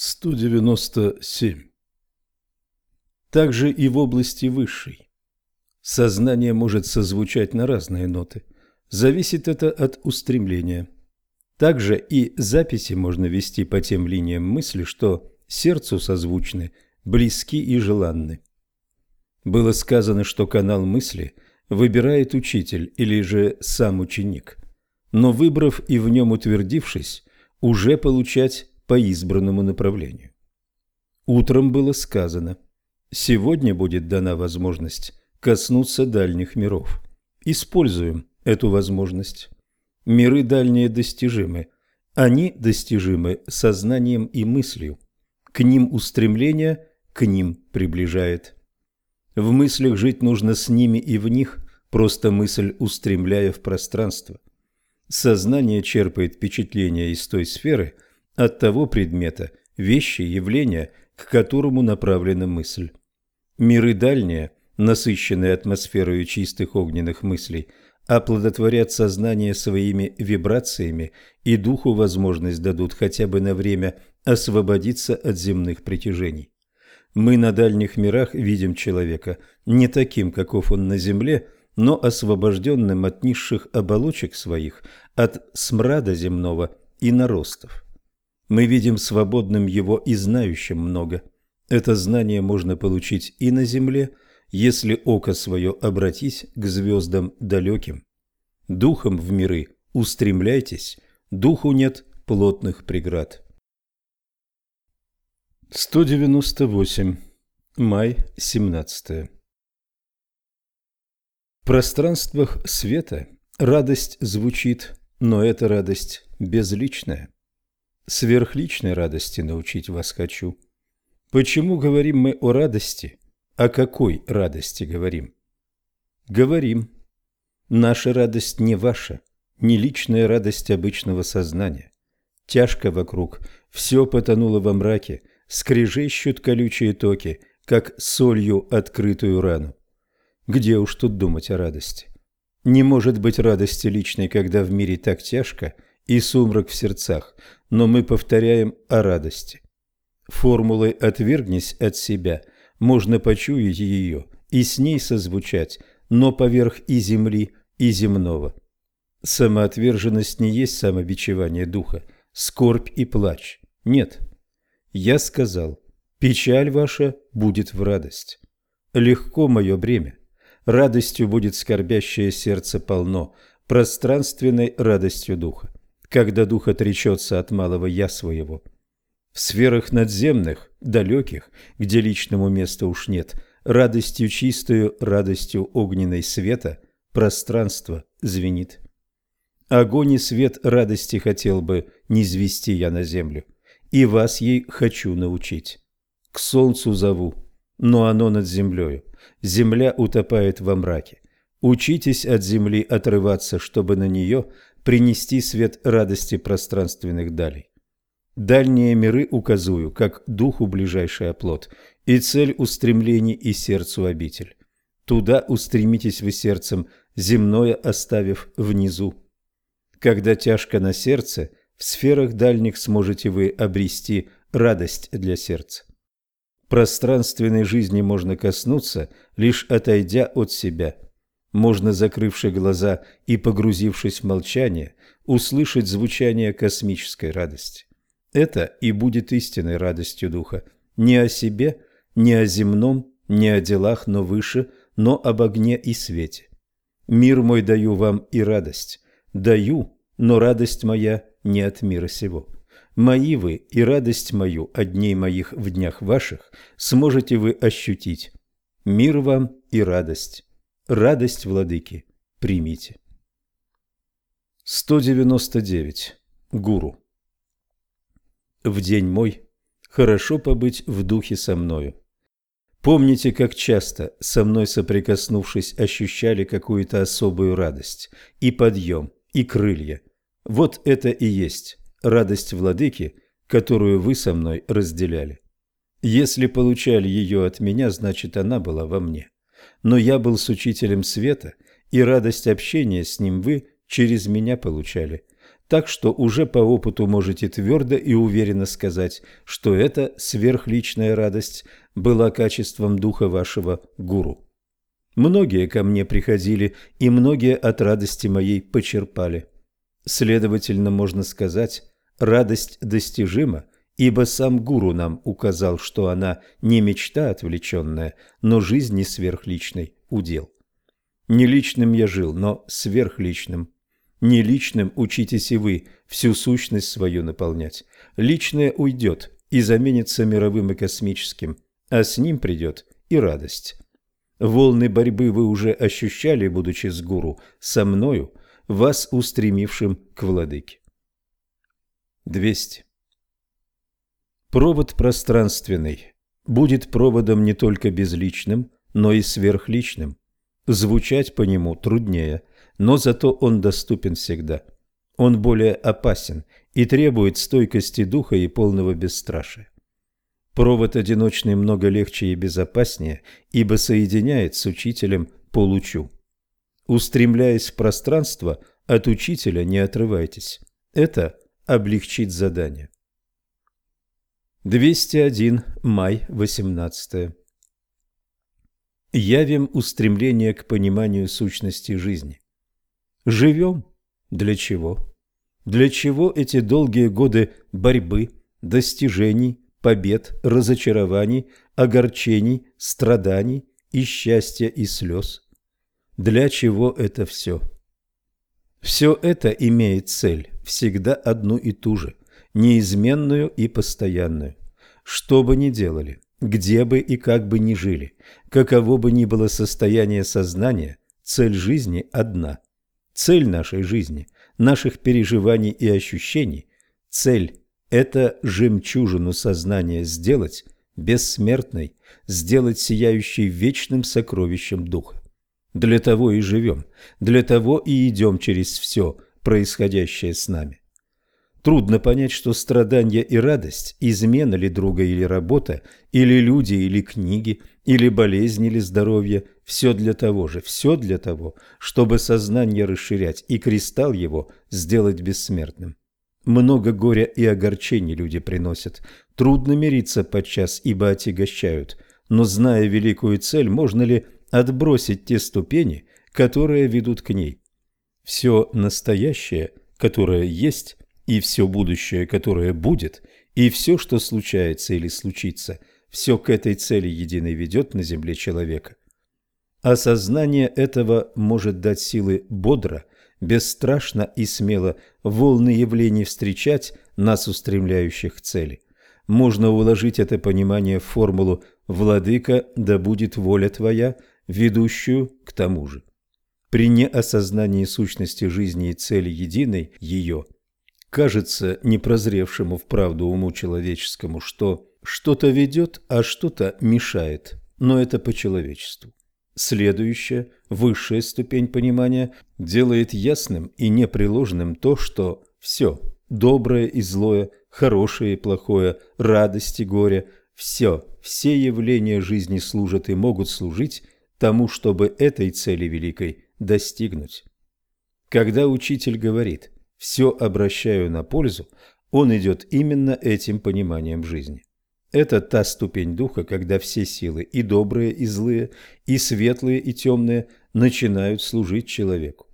197. Также и в области высшей. Сознание может созвучать на разные ноты. Зависит это от устремления. Также и записи можно вести по тем линиям мысли, что сердцу созвучны, близки и желанны. Было сказано, что канал мысли выбирает учитель или же сам ученик. Но выбрав и в нем утвердившись, уже получать по избранному направлению. Утром было сказано, сегодня будет дана возможность коснуться дальних миров. Используем эту возможность. Миры дальние достижимы. Они достижимы сознанием и мыслью. К ним устремление, к ним приближает. В мыслях жить нужно с ними и в них, просто мысль устремляя в пространство. Сознание черпает впечатления из той сферы – от того предмета, вещи, явления, к которому направлена мысль. Миры дальние, насыщенные атмосферой чистых огненных мыслей, оплодотворят сознание своими вибрациями и духу возможность дадут хотя бы на время освободиться от земных притяжений. Мы на дальних мирах видим человека не таким, каков он на земле, но освобожденным от низших оболочек своих, от смрада земного и наростов. Мы видим свободным его и знающим много. Это знание можно получить и на земле, если око свое обратись к звездам далеким. Духом в миры устремляйтесь, духу нет плотных преград. 198. Май 17. В пространствах света радость звучит, но эта радость безличная. Сверхличной радости научить вас хочу. Почему говорим мы о радости? О какой радости говорим? Говорим. Наша радость не ваша, не личная радость обычного сознания. Тяжко вокруг, все потонуло во мраке, скрежещут колючие токи, как солью открытую рану. Где уж тут думать о радости? Не может быть радости личной, когда в мире так тяжко – и сумрак в сердцах, но мы повторяем о радости. Формулой «отвергнись от себя» можно почуять ее и с ней созвучать, но поверх и земли, и земного. Самоотверженность не есть самобичевание духа, скорбь и плач. Нет. Я сказал, печаль ваша будет в радость. Легко мое бремя. Радостью будет скорбящее сердце полно, пространственной радостью духа когда дух отречется от малого «я» своего. В сферах надземных, далеких, где личному места уж нет, радостью чистою, радостью огненной света, пространство звенит. Огонь и свет радости хотел бы не звести я на землю, и вас ей хочу научить. К солнцу зову, но оно над землею, земля утопает во мраке. Учитесь от земли отрываться, чтобы на нее – принести свет радости пространственных далей. Дальние миры указую, как духу ближайший оплот, и цель устремлений и сердцу обитель. Туда устремитесь вы сердцем, земное оставив внизу. Когда тяжко на сердце, в сферах дальних сможете вы обрести радость для сердца. Пространственной жизни можно коснуться, лишь отойдя от себя – можно, закрывши глаза и погрузившись в молчание, услышать звучание космической радости. Это и будет истинной радостью духа. Не о себе, не о земном, не о делах, но выше, но об огне и свете. Мир мой даю вам и радость. Даю, но радость моя не от мира сего. Мои вы и радость мою от дней моих в днях ваших сможете вы ощутить. Мир вам и радость радость владыки примите. 199. Гуру. В день мой хорошо побыть в духе со мною. Помните, как часто, со мной соприкоснувшись, ощущали какую-то особую радость, и подъем, и крылья. Вот это и есть радость владыки, которую вы со мной разделяли. Если получали ее от меня, значит, она была во мне но я был с учителем света, и радость общения с ним вы через меня получали. так что уже по опыту можете твердо и уверенно сказать, что эта сверхличная радость была качеством духа вашего гуру. Многие ко мне приходили, и многие от радости моей почерпали. Следовательно, можно сказать, радость достижима, ибо сам гуру нам указал, что она не мечта отвлеченная, но жизни сверхличной удел. Не личным я жил, но сверхличным не личным учитесь и вы всю сущность свою наполнять. Личное уйдет и заменится мировым и космическим, а с ним придет и радость. Волны борьбы вы уже ощущали, будучи с гуру, со мною, вас устремившим к владыке. 200. Провод пространственный будет проводом не только безличным, но и сверхличным. Звучать по нему труднее, но зато он доступен всегда. Он более опасен и требует стойкости духа и полного бесстрашия. Провод одиночный много легче и безопаснее, ибо соединяет с учителем по лучу. Устремляясь в пространство, от учителя не отрывайтесь. Это облегчит задание. 201. Май 18. Явим устремление к пониманию сущности жизни. Живем? Для чего? Для чего эти долгие годы борьбы, достижений, побед, разочарований, огорчений, страданий и счастья и слез? Для чего это все? Все это имеет цель, всегда одну и ту же, неизменную и постоянную. Что бы ни делали, где бы и как бы ни жили, каково бы ни было состояние сознания, цель жизни одна – Цель нашей жизни, наших переживаний и ощущений, цель – это жемчужину сознания сделать бессмертной, сделать сияющей вечным сокровищем духа. Для того и живем, для того и идем через все происходящее с нами. Трудно понять, что страдания и радость, измена ли друга или работа, или люди, или книги, или болезнь, или здоровье – все для того же, все для того, чтобы сознание расширять и кристалл его сделать бессмертным. Много горя и огорчений люди приносят. Трудно мириться подчас, ибо отягощают. Но зная великую цель, можно ли отбросить те ступени, которые ведут к ней? Все настоящее, которое есть, и все будущее, которое будет, и все, что случается или случится, все к этой цели единой ведет на земле человека. Осознание этого может дать силы бодро, бесстрашно и смело волны явлений встречать нас устремляющих к цели. Можно уложить это понимание в формулу «Владыка, да будет воля Твоя», ведущую к тому же. При неосознании сущности жизни и цели единой ее – кажется непрозревшему в правду уму человеческому, что что-то ведет, а что-то мешает, но это по человечеству. Следующая, высшая ступень понимания делает ясным и непреложным то, что все, доброе и злое, хорошее и плохое, радость и горе, все, все явления жизни служат и могут служить тому, чтобы этой цели великой достигнуть. Когда учитель говорит – все обращаю на пользу, он идет именно этим пониманием жизни. Это та ступень духа, когда все силы, и добрые, и злые, и светлые, и темные, начинают служить человеку.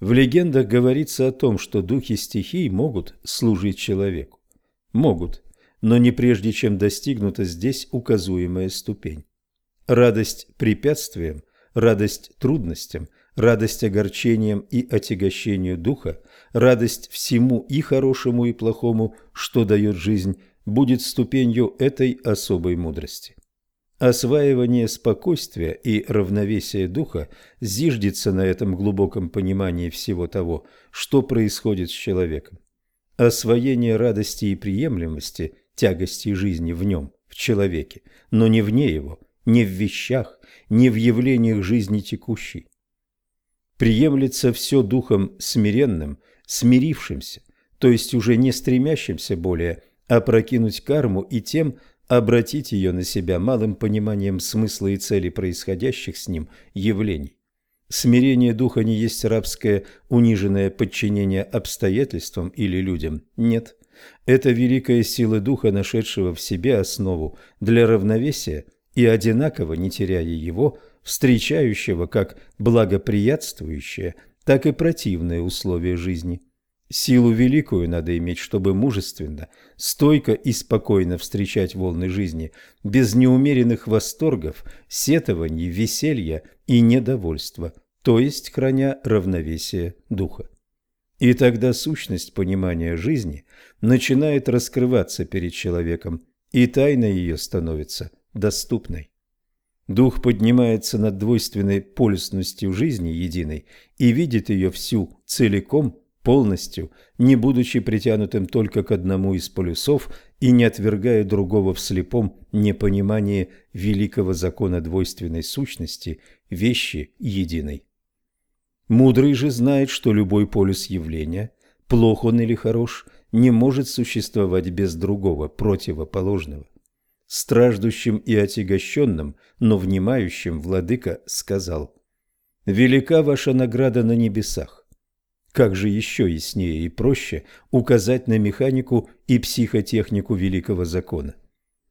В легендах говорится о том, что духи стихий могут служить человеку. Могут, но не прежде, чем достигнута здесь указуемая ступень. Радость препятствиям, радость трудностям, радость огорчениям и отягощению духа – радость всему и хорошему, и плохому, что дает жизнь, будет ступенью этой особой мудрости. Осваивание спокойствия и равновесия духа зиждется на этом глубоком понимании всего того, что происходит с человеком. Освоение радости и приемлемости, тягости жизни в нем, в человеке, но не вне его, не в вещах, не в явлениях жизни текущей. Приемлется все духом смиренным – смирившимся, то есть уже не стремящимся более опрокинуть карму и тем обратить ее на себя малым пониманием смысла и цели происходящих с ним явлений. Смирение духа не есть рабское, униженное подчинение обстоятельствам или людям. Нет. Это великая сила духа, нашедшего в себе основу для равновесия и одинаково, не теряя его, встречающего как благоприятствующее, так и противные условия жизни. Силу великую надо иметь, чтобы мужественно, стойко и спокойно встречать волны жизни, без неумеренных восторгов, сетований, веселья и недовольства, то есть храня равновесие духа. И тогда сущность понимания жизни начинает раскрываться перед человеком, и тайна ее становится доступной. Дух поднимается над двойственной полюсностью жизни единой и видит ее всю целиком полностью, не будучи притянутым только к одному из полюсов и не отвергая другого в слепом непонимании великого закона двойственной сущности, вещи единой. Мудрый же знает, что любой полюс явления, плох он или хорош, не может существовать без другого, противоположного. Страждущим и отягощенным, но внимающим владыка сказал, «Велика ваша награда на небесах как же еще яснее и проще указать на механику и психотехнику великого закона?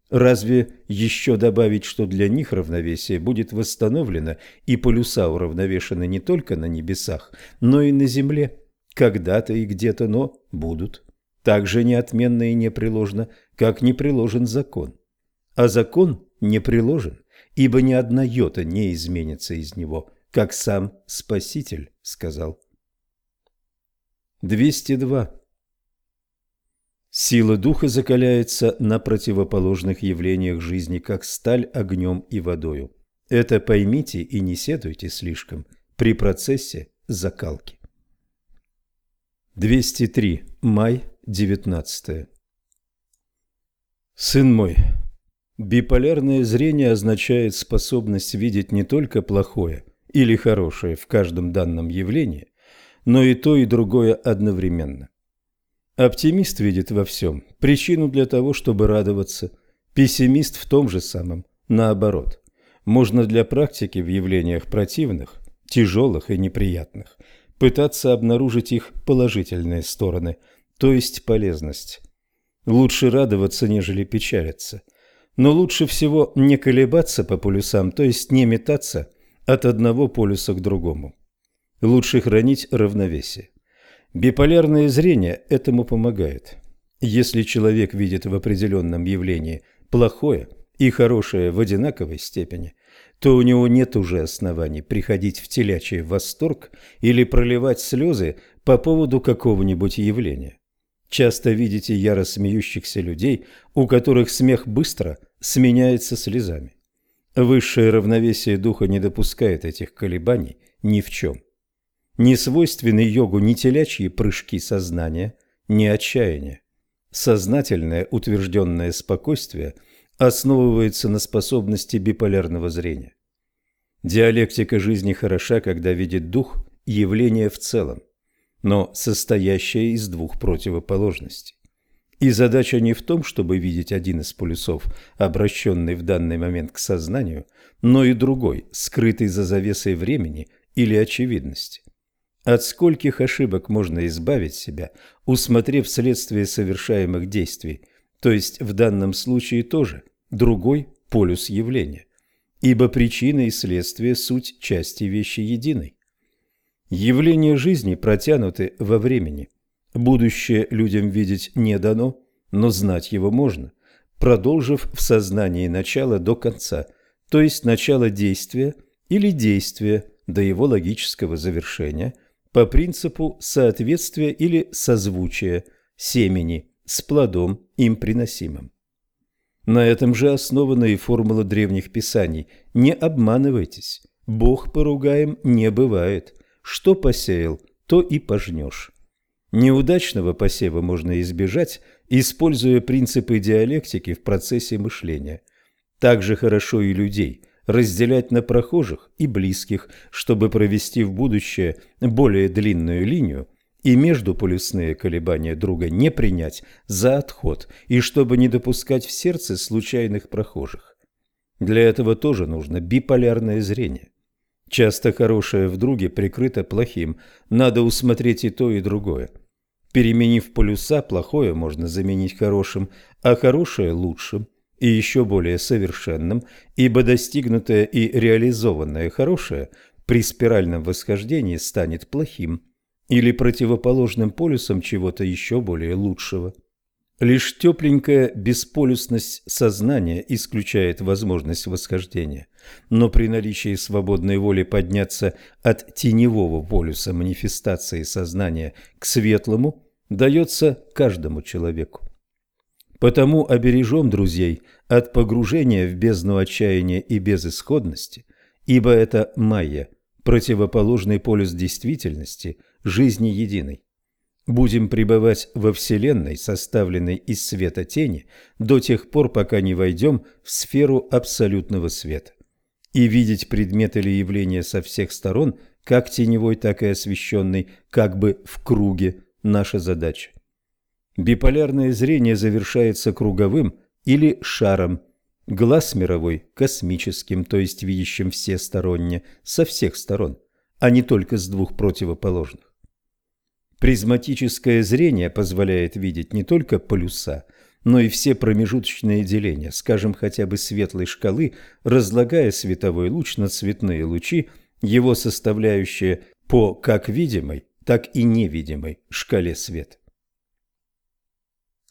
Разве еще добавить, что для них равновесие будет восстановлено и полюса уравновешены не только на небесах, но и на земле? Когда-то и где-то, но будут. Так же неотменно и непреложно, как не приложен закон. А закон не приложен, ибо ни одна йота не изменится из него, как сам Спаситель сказал. 202. Сила духа закаляется на противоположных явлениях жизни, как сталь огнем и водою. Это поймите и не сетуйте слишком при процессе закалки. 203. Май 19. Сын мой, биполярное зрение означает способность видеть не только плохое или хорошее в каждом данном явлении, но и то, и другое одновременно. Оптимист видит во всем причину для того, чтобы радоваться, пессимист в том же самом, наоборот. Можно для практики в явлениях противных, тяжелых и неприятных пытаться обнаружить их положительные стороны, то есть полезность. Лучше радоваться, нежели печалиться. Но лучше всего не колебаться по полюсам, то есть не метаться от одного полюса к другому. Лучше хранить равновесие. Биполярное зрение этому помогает. Если человек видит в определенном явлении плохое и хорошее в одинаковой степени, то у него нет уже оснований приходить в телячий восторг или проливать слезы по поводу какого-нибудь явления. Часто видите яро смеющихся людей, у которых смех быстро сменяется слезами. Высшее равновесие духа не допускает этих колебаний ни в чем. Не свойственны йогу ни телячьи прыжки сознания, ни отчаяние. Сознательное утвержденное спокойствие основывается на способности биполярного зрения. Диалектика жизни хороша, когда видит дух явление в целом, но состоящее из двух противоположностей. И задача не в том, чтобы видеть один из полюсов, обращенный в данный момент к сознанию, но и другой, скрытый за завесой времени или очевидности. От скольких ошибок можно избавить себя, усмотрев следствие совершаемых действий, то есть в данном случае тоже другой полюс явления, ибо причина и следствие – суть части вещи единой. Явления жизни протянуты во времени. Будущее людям видеть не дано, но знать его можно, продолжив в сознании начало до конца, то есть начало действия или действия до его логического завершения – по принципу соответствия или созвучия семени с плодом им приносимым. На этом же основана и формула древних писаний. Не обманывайтесь, Бог поругаем не бывает. Что посеял, то и пожнешь. Неудачного посева можно избежать, используя принципы диалектики в процессе мышления. Также хорошо и людей – разделять на прохожих и близких, чтобы провести в будущее более длинную линию и междуполюсные колебания друга не принять за отход и чтобы не допускать в сердце случайных прохожих. Для этого тоже нужно биполярное зрение. Часто хорошее в друге прикрыто плохим, надо усмотреть и то, и другое. Переменив полюса, плохое можно заменить хорошим, а хорошее – лучшим и еще более совершенным, ибо достигнутое и реализованное хорошее при спиральном восхождении станет плохим или противоположным полюсом чего-то еще более лучшего. Лишь тепленькая бесполюсность сознания исключает возможность восхождения, но при наличии свободной воли подняться от теневого полюса манифестации сознания к светлому дается каждому человеку. Потому обережем друзей от погружения в бездну отчаяния и безысходности, ибо это майя, противоположный полюс действительности, жизни единой. Будем пребывать во Вселенной, составленной из света тени, до тех пор, пока не войдем в сферу абсолютного света. И видеть предмет или явление со всех сторон, как теневой, так и освещенный, как бы в круге, наша задача. Биполярное зрение завершается круговым или шаром, глаз мировой – космическим, то есть видящим всесторонне, со всех сторон, а не только с двух противоположных. Призматическое зрение позволяет видеть не только полюса, но и все промежуточные деления, скажем, хотя бы светлой шкалы, разлагая световой луч на цветные лучи, его составляющие по как видимой, так и невидимой шкале света.